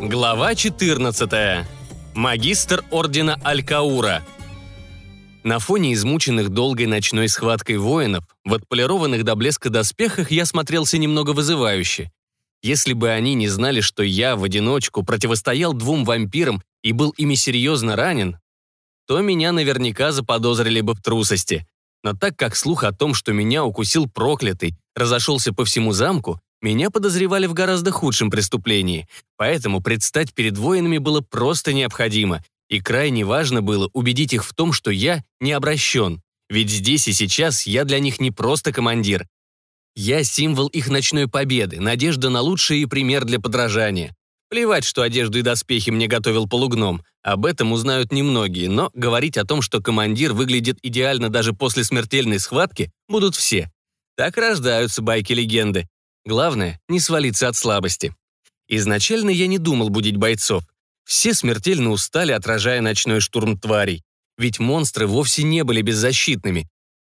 Глава 14. Магистр Ордена Алькаура. На фоне измученных долгой ночной схваткой воинов, в отполированных до блеска доспехах я смотрелся немного вызывающе. Если бы они не знали, что я в одиночку противостоял двум вампирам и был ими серьезно ранен, то меня наверняка заподозрили бы в трусости. Но так как слух о том, что меня укусил проклятый, разошелся по всему замку, меня подозревали в гораздо худшем преступлении, поэтому предстать перед воинами было просто необходимо, и крайне важно было убедить их в том, что я не обращен, ведь здесь и сейчас я для них не просто командир. Я символ их ночной победы, надежда на лучший и пример для подражания. Плевать, что одежду и доспехи мне готовил полугном, об этом узнают немногие, но говорить о том, что командир выглядит идеально даже после смертельной схватки, будут все. Так рождаются байки-легенды, Главное — не свалиться от слабости. Изначально я не думал будить бойцов. Все смертельно устали, отражая ночной штурм тварей. Ведь монстры вовсе не были беззащитными.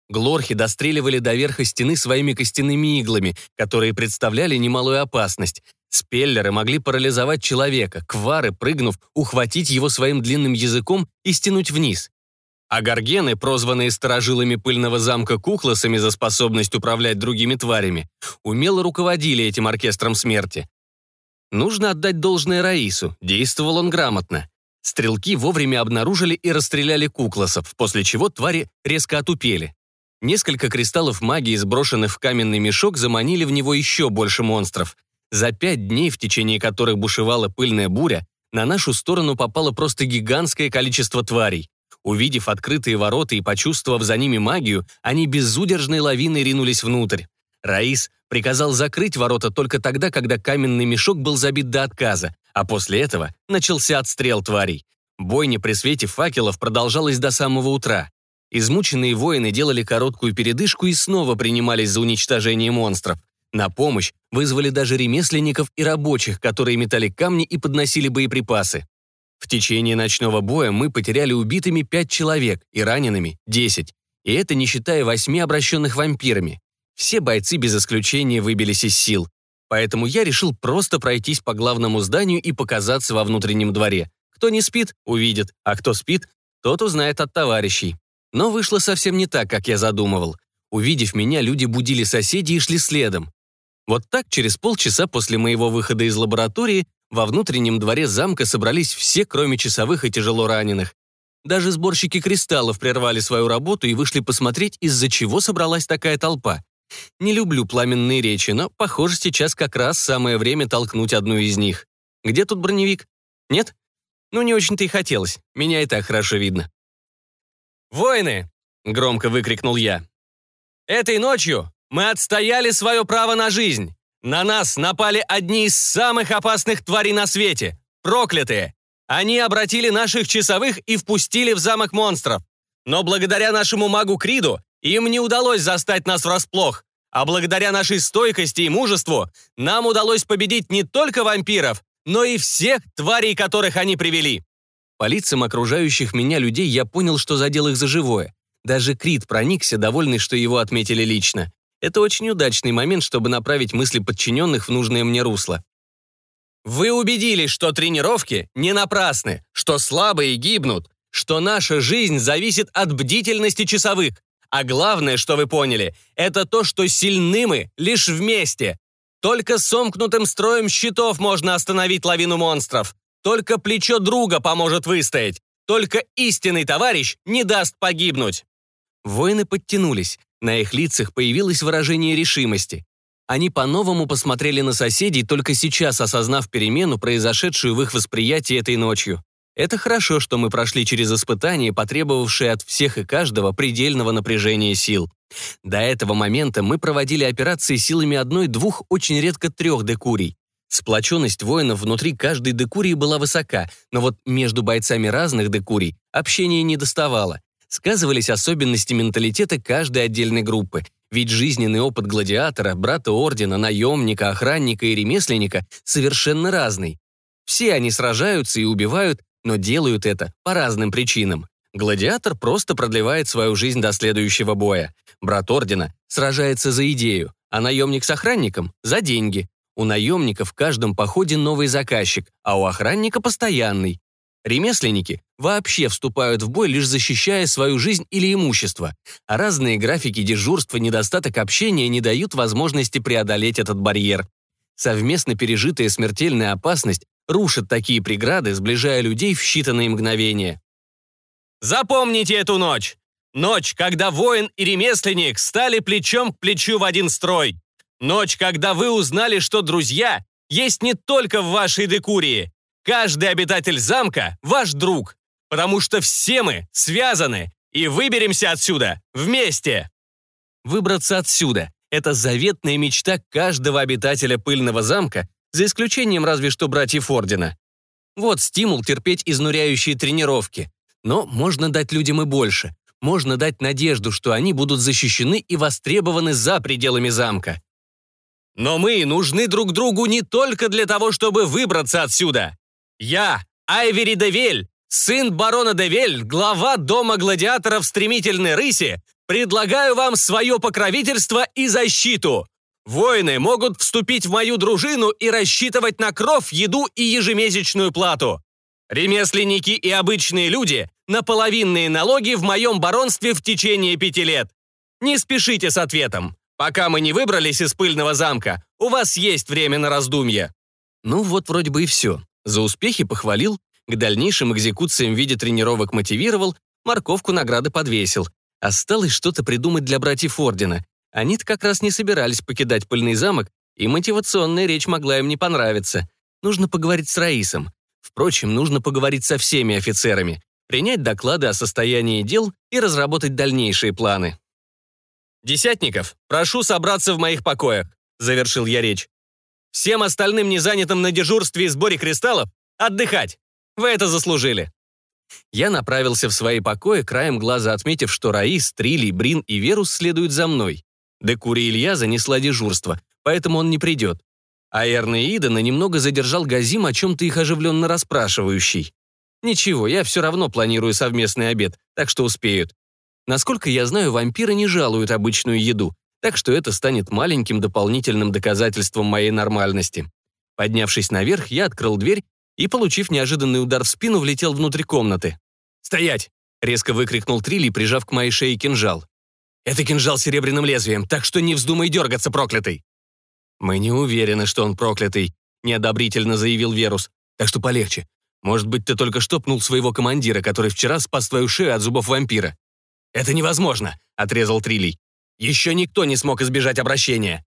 Глорхи достреливали до верха стены своими костяными иглами, которые представляли немалую опасность. Спеллеры могли парализовать человека, квары, прыгнув, ухватить его своим длинным языком и стянуть вниз. А горгены, прозванные сторожилами пыльного замка кукласами за способность управлять другими тварями, умело руководили этим оркестром смерти. Нужно отдать должное Раису, действовал он грамотно. Стрелки вовремя обнаружили и расстреляли кукласов, после чего твари резко отупели. Несколько кристаллов магии, сброшенных в каменный мешок, заманили в него еще больше монстров. За пять дней, в течение которых бушевала пыльная буря, на нашу сторону попало просто гигантское количество тварей. Увидев открытые ворота и почувствовав за ними магию, они безудержной лавиной ринулись внутрь. Раис приказал закрыть ворота только тогда, когда каменный мешок был забит до отказа, а после этого начался отстрел тварей. Бойня при свете факелов продолжалась до самого утра. Измученные воины делали короткую передышку и снова принимались за уничтожение монстров. На помощь вызвали даже ремесленников и рабочих, которые метали камни и подносили боеприпасы. В течение ночного боя мы потеряли убитыми пять человек и ранеными – десять. И это не считая восьми обращенных вампирами. Все бойцы без исключения выбились из сил. Поэтому я решил просто пройтись по главному зданию и показаться во внутреннем дворе. Кто не спит – увидит, а кто спит – тот узнает от товарищей. Но вышло совсем не так, как я задумывал. Увидев меня, люди будили соседей и шли следом. Вот так через полчаса после моего выхода из лаборатории во внутреннем дворе замка собрались все, кроме часовых и тяжело раненых. Даже сборщики кристаллов прервали свою работу и вышли посмотреть, из-за чего собралась такая толпа. Не люблю пламенные речи, но, похоже, сейчас как раз самое время толкнуть одну из них. Где тут броневик? Нет? Ну, не очень-то и хотелось. Меня и так хорошо видно. «Воины!» — громко выкрикнул я. «Этой ночью мы отстояли свое право на жизнь. На нас напали одни из самых опасных тварей на свете – проклятые. Они обратили наших часовых и впустили в замок монстров. Но благодаря нашему магу Криду им не удалось застать нас врасплох. А благодаря нашей стойкости и мужеству нам удалось победить не только вампиров, но и всех тварей, которых они привели. По лицам окружающих меня людей я понял, что задел их за живое. Даже Крид проникся, довольный, что его отметили лично. Это очень удачный момент, чтобы направить мысли подчиненных в нужное мне русло. Вы убедились, что тренировки не напрасны, что слабые гибнут, что наша жизнь зависит от бдительности часовых. А главное, что вы поняли, это то, что сильны мы лишь вместе. Только сомкнутым строем щитов можно остановить лавину монстров. Только плечо друга поможет выстоять. Только истинный товарищ не даст погибнуть. Воины подтянулись. На их лицах появилось выражение решимости. Они по-новому посмотрели на соседей, только сейчас осознав перемену, произошедшую в их восприятии этой ночью. Это хорошо, что мы прошли через испытание, потребовавшее от всех и каждого предельного напряжения сил. До этого момента мы проводили операции силами одной-двух, очень редко трех декурий. Сплоченность воинов внутри каждой декурии была высока, но вот между бойцами разных декурий общения не доставало сказывались особенности менталитета каждой отдельной группы, ведь жизненный опыт гладиатора, брата ордена, наемника, охранника и ремесленника совершенно разный. Все они сражаются и убивают, но делают это по разным причинам. Гладиатор просто продлевает свою жизнь до следующего боя. Брат ордена сражается за идею, а наемник с охранником – за деньги. У наемника в каждом походе новый заказчик, а у охранника постоянный. Ремесленники вообще вступают в бой, лишь защищая свою жизнь или имущество, а разные графики дежурства, недостаток общения не дают возможности преодолеть этот барьер. Совместно пережитая смертельная опасность рушит такие преграды, сближая людей в считанные мгновения. Запомните эту ночь! Ночь, когда воин и ремесленник стали плечом к плечу в один строй. Ночь, когда вы узнали, что друзья есть не только в вашей декурии. Каждый обитатель замка – ваш друг, потому что все мы связаны и выберемся отсюда вместе. Выбраться отсюда – это заветная мечта каждого обитателя пыльного замка, за исключением разве что братьев Ордена. Вот стимул терпеть изнуряющие тренировки. Но можно дать людям и больше. Можно дать надежду, что они будут защищены и востребованы за пределами замка. Но мы нужны друг другу не только для того, чтобы выбраться отсюда. Я, Айвери Девель, сын барона Девель, глава Дома гладиаторов Стремительной Рыси, предлагаю вам свое покровительство и защиту. Воины могут вступить в мою дружину и рассчитывать на кров, еду и ежемесячную плату. Ремесленники и обычные люди – на половинные налоги в моем баронстве в течение пяти лет. Не спешите с ответом. Пока мы не выбрались из пыльного замка, у вас есть время на раздумье». Ну вот вроде бы и все. За успехи похвалил, к дальнейшим экзекуциям в виде тренировок мотивировал, морковку награды подвесил. Осталось что-то придумать для братьев Ордена. Они-то как раз не собирались покидать пыльный замок, и мотивационная речь могла им не понравиться. Нужно поговорить с Раисом. Впрочем, нужно поговорить со всеми офицерами, принять доклады о состоянии дел и разработать дальнейшие планы. «Десятников, прошу собраться в моих покоях», — завершил я речь. «Всем остальным незанятым на дежурстве и сборе кристаллов отдыхать. Вы это заслужили». Я направился в свои покои, краем глаза отметив, что Раис, Трилий, Брин и Верус следуют за мной. Декури Илья занесла дежурство, поэтому он не придет. А Эрна Идана немного задержал Газим, о чем-то их оживленно расспрашивающий. Ничего, я все равно планирую совместный обед, так что успеют. Насколько я знаю, вампиры не жалуют обычную еду, так что это станет маленьким дополнительным доказательством моей нормальности. Поднявшись наверх, я открыл дверь и, получив неожиданный удар в спину, влетел внутрь комнаты. «Стоять!» — резко выкрикнул Трилли, прижав к моей шее кинжал. «Это кинжал с серебряным лезвием, так что не вздумай дергаться, проклятый!» «Мы не уверены, что он проклятый», — неодобрительно заявил Верус. «Так что полегче. Может быть, ты только что пнул своего командира, который вчера спас твою шею от зубов вампира. «Это невозможно», — отрезал Трилий. «Еще никто не смог избежать обращения».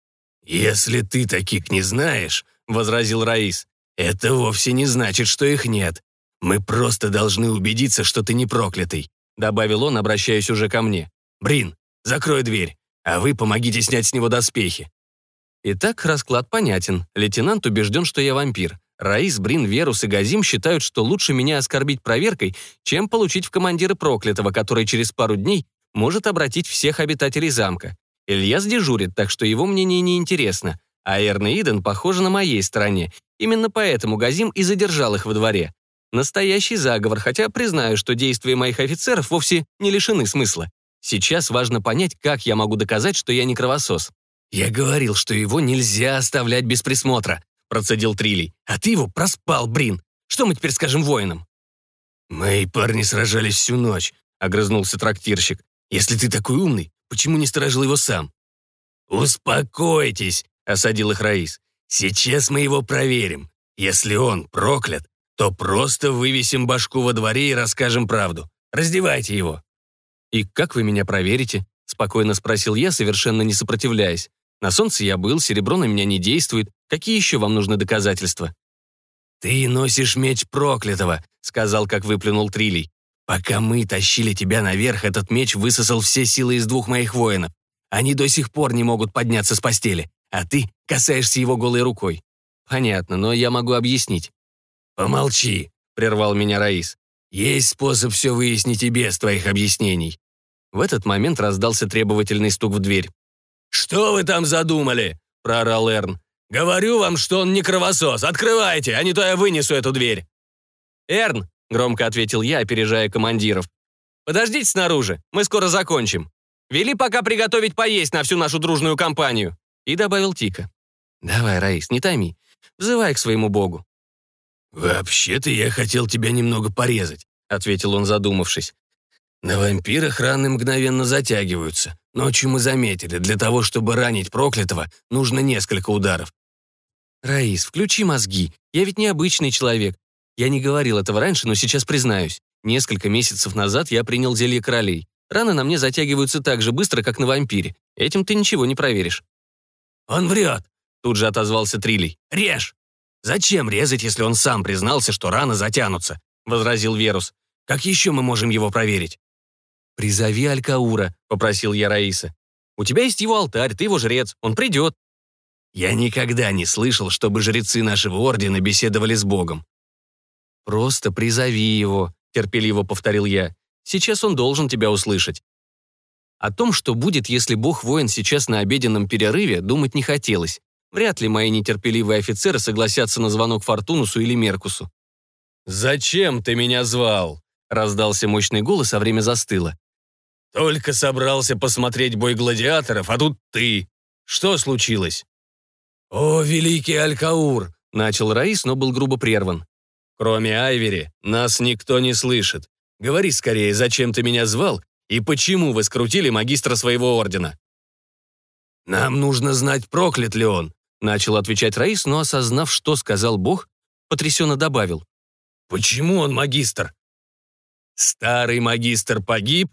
«Если ты таких не знаешь», — возразил Раис, «это вовсе не значит, что их нет. Мы просто должны убедиться, что ты не проклятый», — добавил он, обращаясь уже ко мне. «Брин, закрой дверь, а вы помогите снять с него доспехи». Итак, расклад понятен. Лейтенант убежден, что я вампир. Раис, Брин, Верус и Газим считают, что лучше меня оскорбить проверкой, чем получить в командиры проклятого, который через пару дней может обратить всех обитателей замка. Ильяс дежурит, так что его мнение не интересно, а Эрн и Иден, похожи на моей стороне. Именно поэтому Газим и задержал их во дворе. Настоящий заговор, хотя признаю, что действия моих офицеров вовсе не лишены смысла. Сейчас важно понять, как я могу доказать, что я не кровосос. Я говорил, что его нельзя оставлять без присмотра процедил Трилий. «А ты его проспал, Брин. Что мы теперь скажем воинам?» «Мои парни сражались всю ночь», — огрызнулся трактирщик. «Если ты такой умный, почему не сторожил его сам?» «Успокойтесь», — осадил их Раис. «Сейчас мы его проверим. Если он проклят, то просто вывесим башку во дворе и расскажем правду. Раздевайте его». «И как вы меня проверите?» — спокойно спросил я, совершенно не сопротивляясь. На солнце я был, серебро на меня не действует. Какие еще вам нужны доказательства?» «Ты носишь меч проклятого», — сказал, как выплюнул Трилей. «Пока мы тащили тебя наверх, этот меч высосал все силы из двух моих воинов. Они до сих пор не могут подняться с постели, а ты касаешься его голой рукой». «Понятно, но я могу объяснить». «Помолчи», — прервал меня Раис. «Есть способ все выяснить и без твоих объяснений». В этот момент раздался требовательный стук в дверь. «Что вы там задумали?» – проорал Эрн. «Говорю вам, что он не кровосос. Открывайте, а не то я вынесу эту дверь». «Эрн», – громко ответил я, опережая командиров. «Подождите снаружи, мы скоро закончим. Вели пока приготовить поесть на всю нашу дружную компанию». И добавил тихо. Давай, Раис, не тайми. Взывай к своему богу. «Вообще-то я хотел тебя немного порезать», — ответил он, задумавшись. «На вампирах раны мгновенно затягиваются. Ночью мы заметили, для того, чтобы ранить проклятого, нужно несколько ударов. «Раис, включи мозги. Я ведь не обычный человек. Я не говорил этого раньше, но сейчас признаюсь. Несколько месяцев назад я принял зелье королей. Раны на мне затягиваются так же быстро, как на вампире. Этим ты ничего не проверишь». «Он врет», — тут же отозвался Трилей. «Режь!» «Зачем резать, если он сам признался, что раны затянутся?» — возразил Верус. «Как еще мы можем его проверить?» «Призови Алькаура», — попросил я Раиса. «У тебя есть его алтарь, ты его жрец, он придет». Я никогда не слышал, чтобы жрецы нашего ордена беседовали с Богом. «Просто призови его», — терпеливо повторил я. «Сейчас он должен тебя услышать». О том, что будет, если бог-воин сейчас на обеденном перерыве, думать не хотелось. Вряд ли мои нетерпеливые офицеры согласятся на звонок Фортунусу или Меркусу. «Зачем ты меня звал?» — раздался мощный голос, а время застыло. «Только собрался посмотреть бой гладиаторов, а тут ты. Что случилось?» «О, великий Алькаур!» — начал Раис, но был грубо прерван. «Кроме Айвери, нас никто не слышит. Говори скорее, зачем ты меня звал и почему вы скрутили магистра своего ордена?» «Нам нужно знать, проклят ли он», — начал отвечать Раис, но, осознав, что сказал Бог, потрясенно добавил. «Почему он магистр?» «Старый магистр погиб?»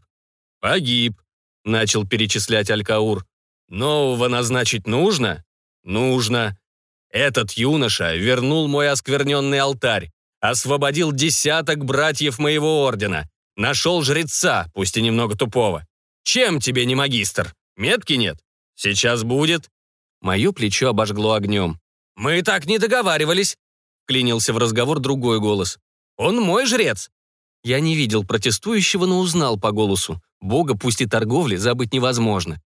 «Погиб», — начал перечислять Алькаур. «Нового назначить нужно?» Нужно. Этот юноша вернул мой оскверненный алтарь, освободил десяток братьев моего ордена, нашел жреца, пусть и немного тупого. Чем тебе не магистр? Метки нет? Сейчас будет. Мое плечо обожгло огнем. «Мы так не договаривались», — клинился в разговор другой голос. «Он мой жрец». Я не видел протестующего, но узнал по голосу. Бога, пусть и торговли, забыть невозможно.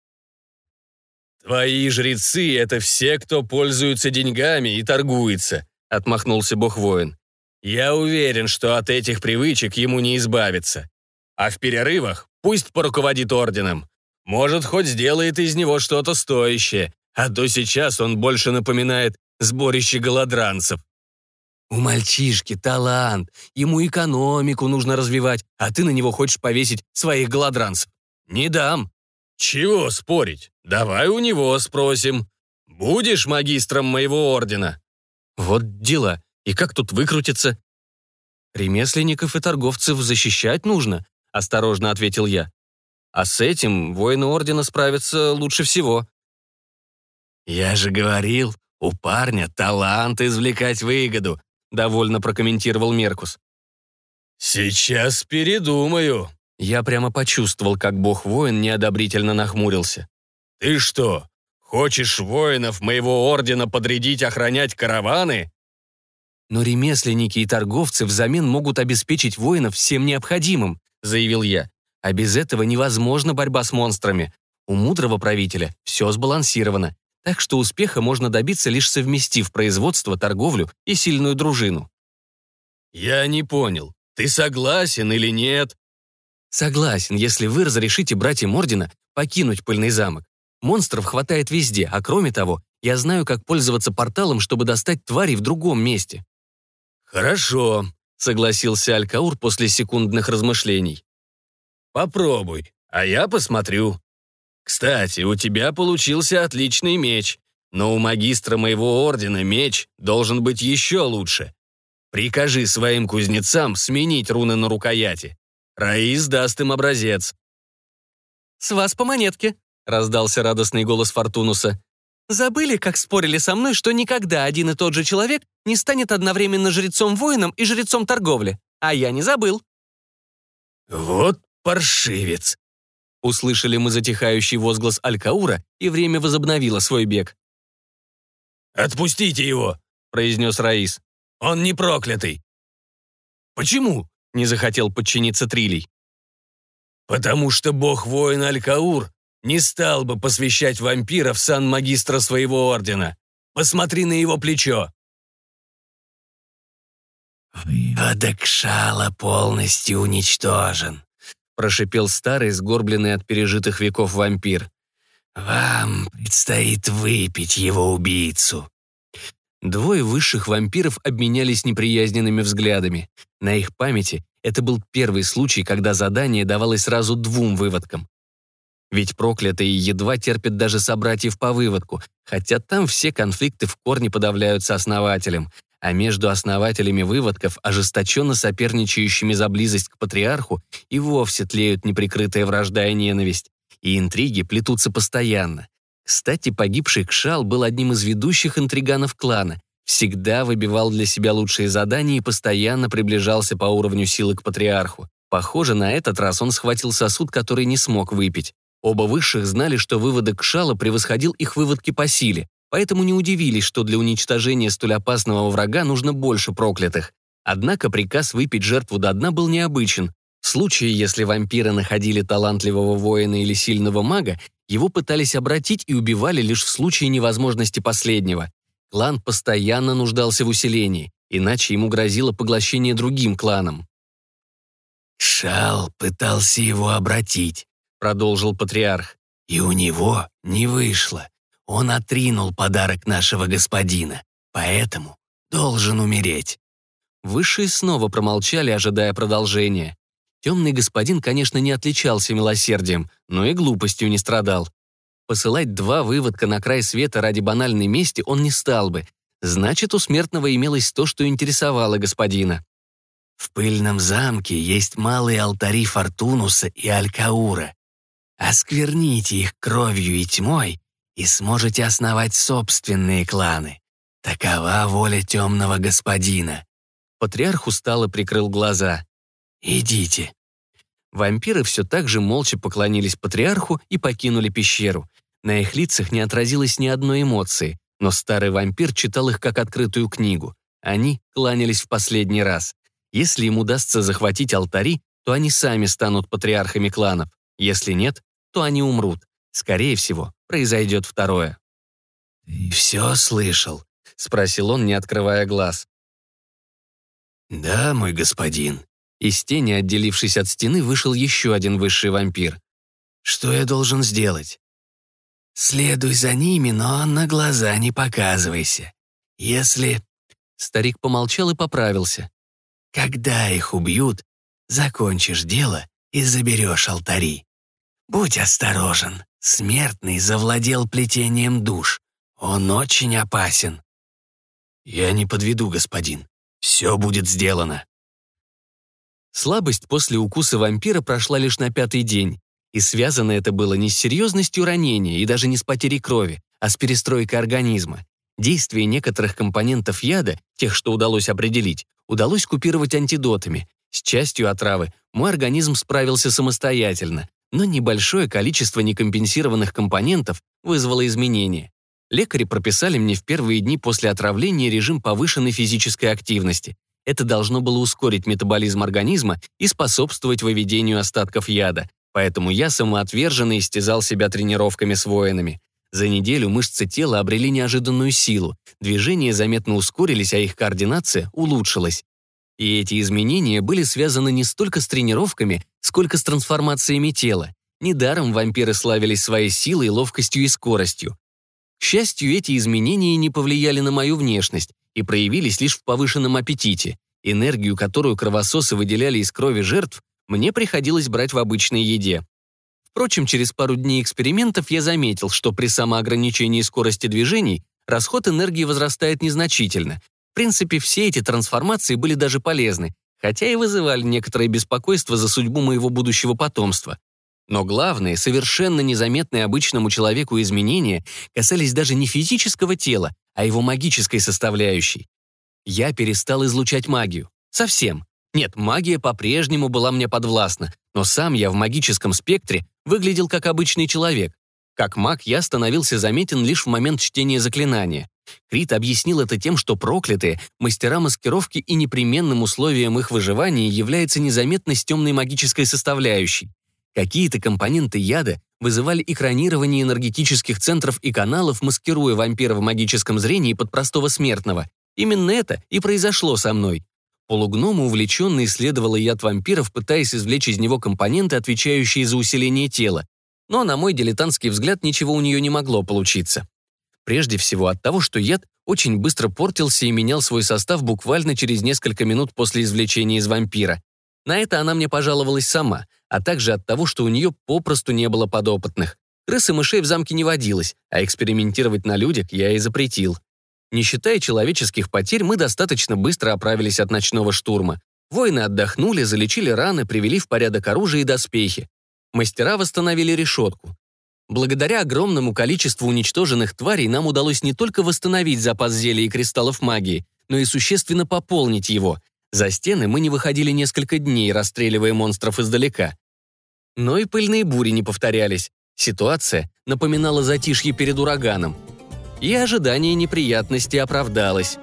«Твои жрецы — это все, кто пользуется деньгами и торгуется», — отмахнулся бог-воин. «Я уверен, что от этих привычек ему не избавиться. А в перерывах пусть поруководит орденом. Может, хоть сделает из него что-то стоящее, а то сейчас он больше напоминает сборище голодранцев». «У мальчишки талант, ему экономику нужно развивать, а ты на него хочешь повесить своих голодранцев. Не дам». «Чего спорить? Давай у него спросим. Будешь магистром моего ордена?» «Вот дела. И как тут выкрутиться?» «Ремесленников и торговцев защищать нужно», — осторожно ответил я. «А с этим воины ордена справятся лучше всего». «Я же говорил, у парня талант извлекать выгоду», — довольно прокомментировал Меркус. «Сейчас передумаю», я прямо почувствовал, как бог-воин неодобрительно нахмурился. «Ты что, хочешь воинов моего ордена подрядить охранять караваны?» «Но ремесленники и торговцы взамен могут обеспечить воинов всем необходимым», заявил я. «А без этого невозможна борьба с монстрами. У мудрого правителя все сбалансировано, так что успеха можно добиться, лишь совместив производство, торговлю и сильную дружину». «Я не понял, ты согласен или нет?» Согласен, если вы разрешите братьям Ордена покинуть пыльный замок. Монстров хватает везде, а кроме того, я знаю, как пользоваться порталом, чтобы достать тварей в другом месте». «Хорошо», — согласился Алькаур после секундных размышлений. «Попробуй, а я посмотрю. Кстати, у тебя получился отличный меч, но у магистра моего ордена меч должен быть еще лучше. Прикажи своим кузнецам сменить руны на рукояти. Раис даст им образец». «С вас по монетке», — раздался радостный голос Фортунуса. «Забыли, как спорили со мной, что никогда один и тот же человек не станет одновременно жрецом-воином и жрецом торговли? А я не забыл». «Вот паршивец!» Услышали мы затихающий возглас Алькаура, и время возобновило свой бег. «Отпустите его!» — произнес Раис. «Он не проклятый!» «Почему?» не захотел подчиниться Трилей. «Потому что бог-воин Алькаур не стал бы посвящать вампира в сан магистра своего ордена. Посмотри на его плечо». «Выводок шала полностью уничтожен», — прошипел старый, сгорбленный от пережитых веков вампир. «Вам предстоит выпить его убийцу». Двое высших вампиров обменялись неприязненными взглядами. На их памяти это был первый случай, когда задание давалось сразу двум выводкам. Ведь проклятые едва терпят даже собратьев по выводку, хотя там все конфликты в корне подавляются основателем, а между основателями выводков, ожесточенно соперничающими за близость к патриарху, и вовсе тлеют неприкрытая вражда и ненависть. И интриги плетутся постоянно. Кстати, погибший Кшал был одним из ведущих интриганов клана, всегда выбивал для себя лучшие задания и постоянно приближался по уровню силы к патриарху. Похоже, на этот раз он схватил сосуд, который не смог выпить. Оба высших знали, что выводок Кшала превосходил их выводки по силе, поэтому не удивились, что для уничтожения столь опасного врага нужно больше проклятых. Однако приказ выпить жертву до дна был необычен. В случае, если вампиры находили талантливого воина или сильного мага, его пытались обратить и убивали лишь в случае невозможности последнего. Клан постоянно нуждался в усилении, иначе ему грозило поглощение другим кланам. «Шал пытался его обратить», — продолжил патриарх, «и у него не вышло. Он отринул подарок нашего господина, поэтому должен умереть». Высшие снова промолчали, ожидая продолжения. Темный господин, конечно, не отличался милосердием, но и глупостью не страдал. Посылать два выводка на край света ради банальной мести он не стал бы. Значит, у смертного имелось то, что интересовало господина. В пыльном замке есть малые алтари Фортунуса и Алькаура. Оскверните их кровью и тьмой, и сможете основать собственные кланы. Такова воля темного господина. Патриарх устало прикрыл глаза. «Идите». Вампиры все так же молча поклонились патриарху и покинули пещеру. На их лицах не отразилось ни одной эмоции, но старый вампир читал их как открытую книгу. Они кланялись в последний раз. Если им удастся захватить алтари, то они сами станут патриархами кланов. Если нет, то они умрут. Скорее всего, произойдет второе. «Ты все слышал?» — спросил он, не открывая глаз. «Да, мой господин», из тени, отделившись от стены, вышел еще один высший вампир. «Что я должен сделать?» «Следуй за ними, но на глаза не показывайся. Если...» Старик помолчал и поправился. «Когда их убьют, закончишь дело и заберешь алтари. Будь осторожен, смертный завладел плетением душ. Он очень опасен». «Я не подведу, господин. Все будет сделано». Слабость после укуса вампира прошла лишь на пятый день, и связано это было не с серьезностью ранения и даже не с потерей крови, а с перестройкой организма. Действие некоторых компонентов яда, тех, что удалось определить, удалось купировать антидотами. С частью отравы мой организм справился самостоятельно, но небольшое количество некомпенсированных компонентов вызвало изменения. Лекари прописали мне в первые дни после отравления режим повышенной физической активности. Это должно было ускорить метаболизм организма и способствовать выведению остатков яда, поэтому я самоотверженно истязал себя тренировками с воинами. За неделю мышцы тела обрели неожиданную силу, движения заметно ускорились, а их координация улучшилась. И эти изменения были связаны не столько с тренировками, сколько с трансформациями тела. Недаром вампиры славились своей силой, ловкостью и скоростью. К счастью, эти изменения не повлияли на мою внешность, и проявились лишь в повышенном аппетите. Энергию, которую кровососы выделяли из крови жертв, мне приходилось брать в обычной еде. Впрочем, через пару дней экспериментов я заметил, что при самоограничении скорости движений расход энергии возрастает незначительно. В принципе, все эти трансформации были даже полезны, хотя и вызывали некоторое беспокойство за судьбу моего будущего потомства. Но главное, совершенно незаметные обычному человеку изменения касались даже не физического тела, а его магической составляющей. Я перестал излучать магию. Совсем. Нет, магия по-прежнему была мне подвластна, но сам я в магическом спектре выглядел как обычный человек. Как маг я становился заметен лишь в момент чтения заклинания. Крит объяснил это тем, что проклятые — мастера маскировки и непременным условием их выживания является незаметность темной магической составляющей. Какие-то компоненты яда вызывали экранирование энергетических центров и каналов, маскируя вампира в магическом зрении под простого смертного. Именно это и произошло со мной. Полугнома увлеченно исследовала яд вампиров, пытаясь извлечь из него компоненты, отвечающие за усиление тела. Но, на мой дилетантский взгляд, ничего у нее не могло получиться. Прежде всего от того, что яд очень быстро портился и менял свой состав буквально через несколько минут после извлечения из вампира. На это она мне пожаловалась сама, а также от того, что у нее попросту не было подопытных. Крыс и мышей в замке не водилось, а экспериментировать на людях я и запретил. Не считая человеческих потерь, мы достаточно быстро оправились от ночного штурма. Воины отдохнули, залечили раны, привели в порядок оружие и доспехи. Мастера восстановили решетку. Благодаря огромному количеству уничтоженных тварей нам удалось не только восстановить запас зелий и кристаллов магии, но и существенно пополнить его. За стены мы не выходили несколько дней, расстреливая монстров издалека. Но и пыльные бури не повторялись. Ситуация напоминала затишье перед ураганом. И ожидание неприятностей оправдалось.